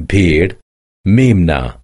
भेड़ मेमना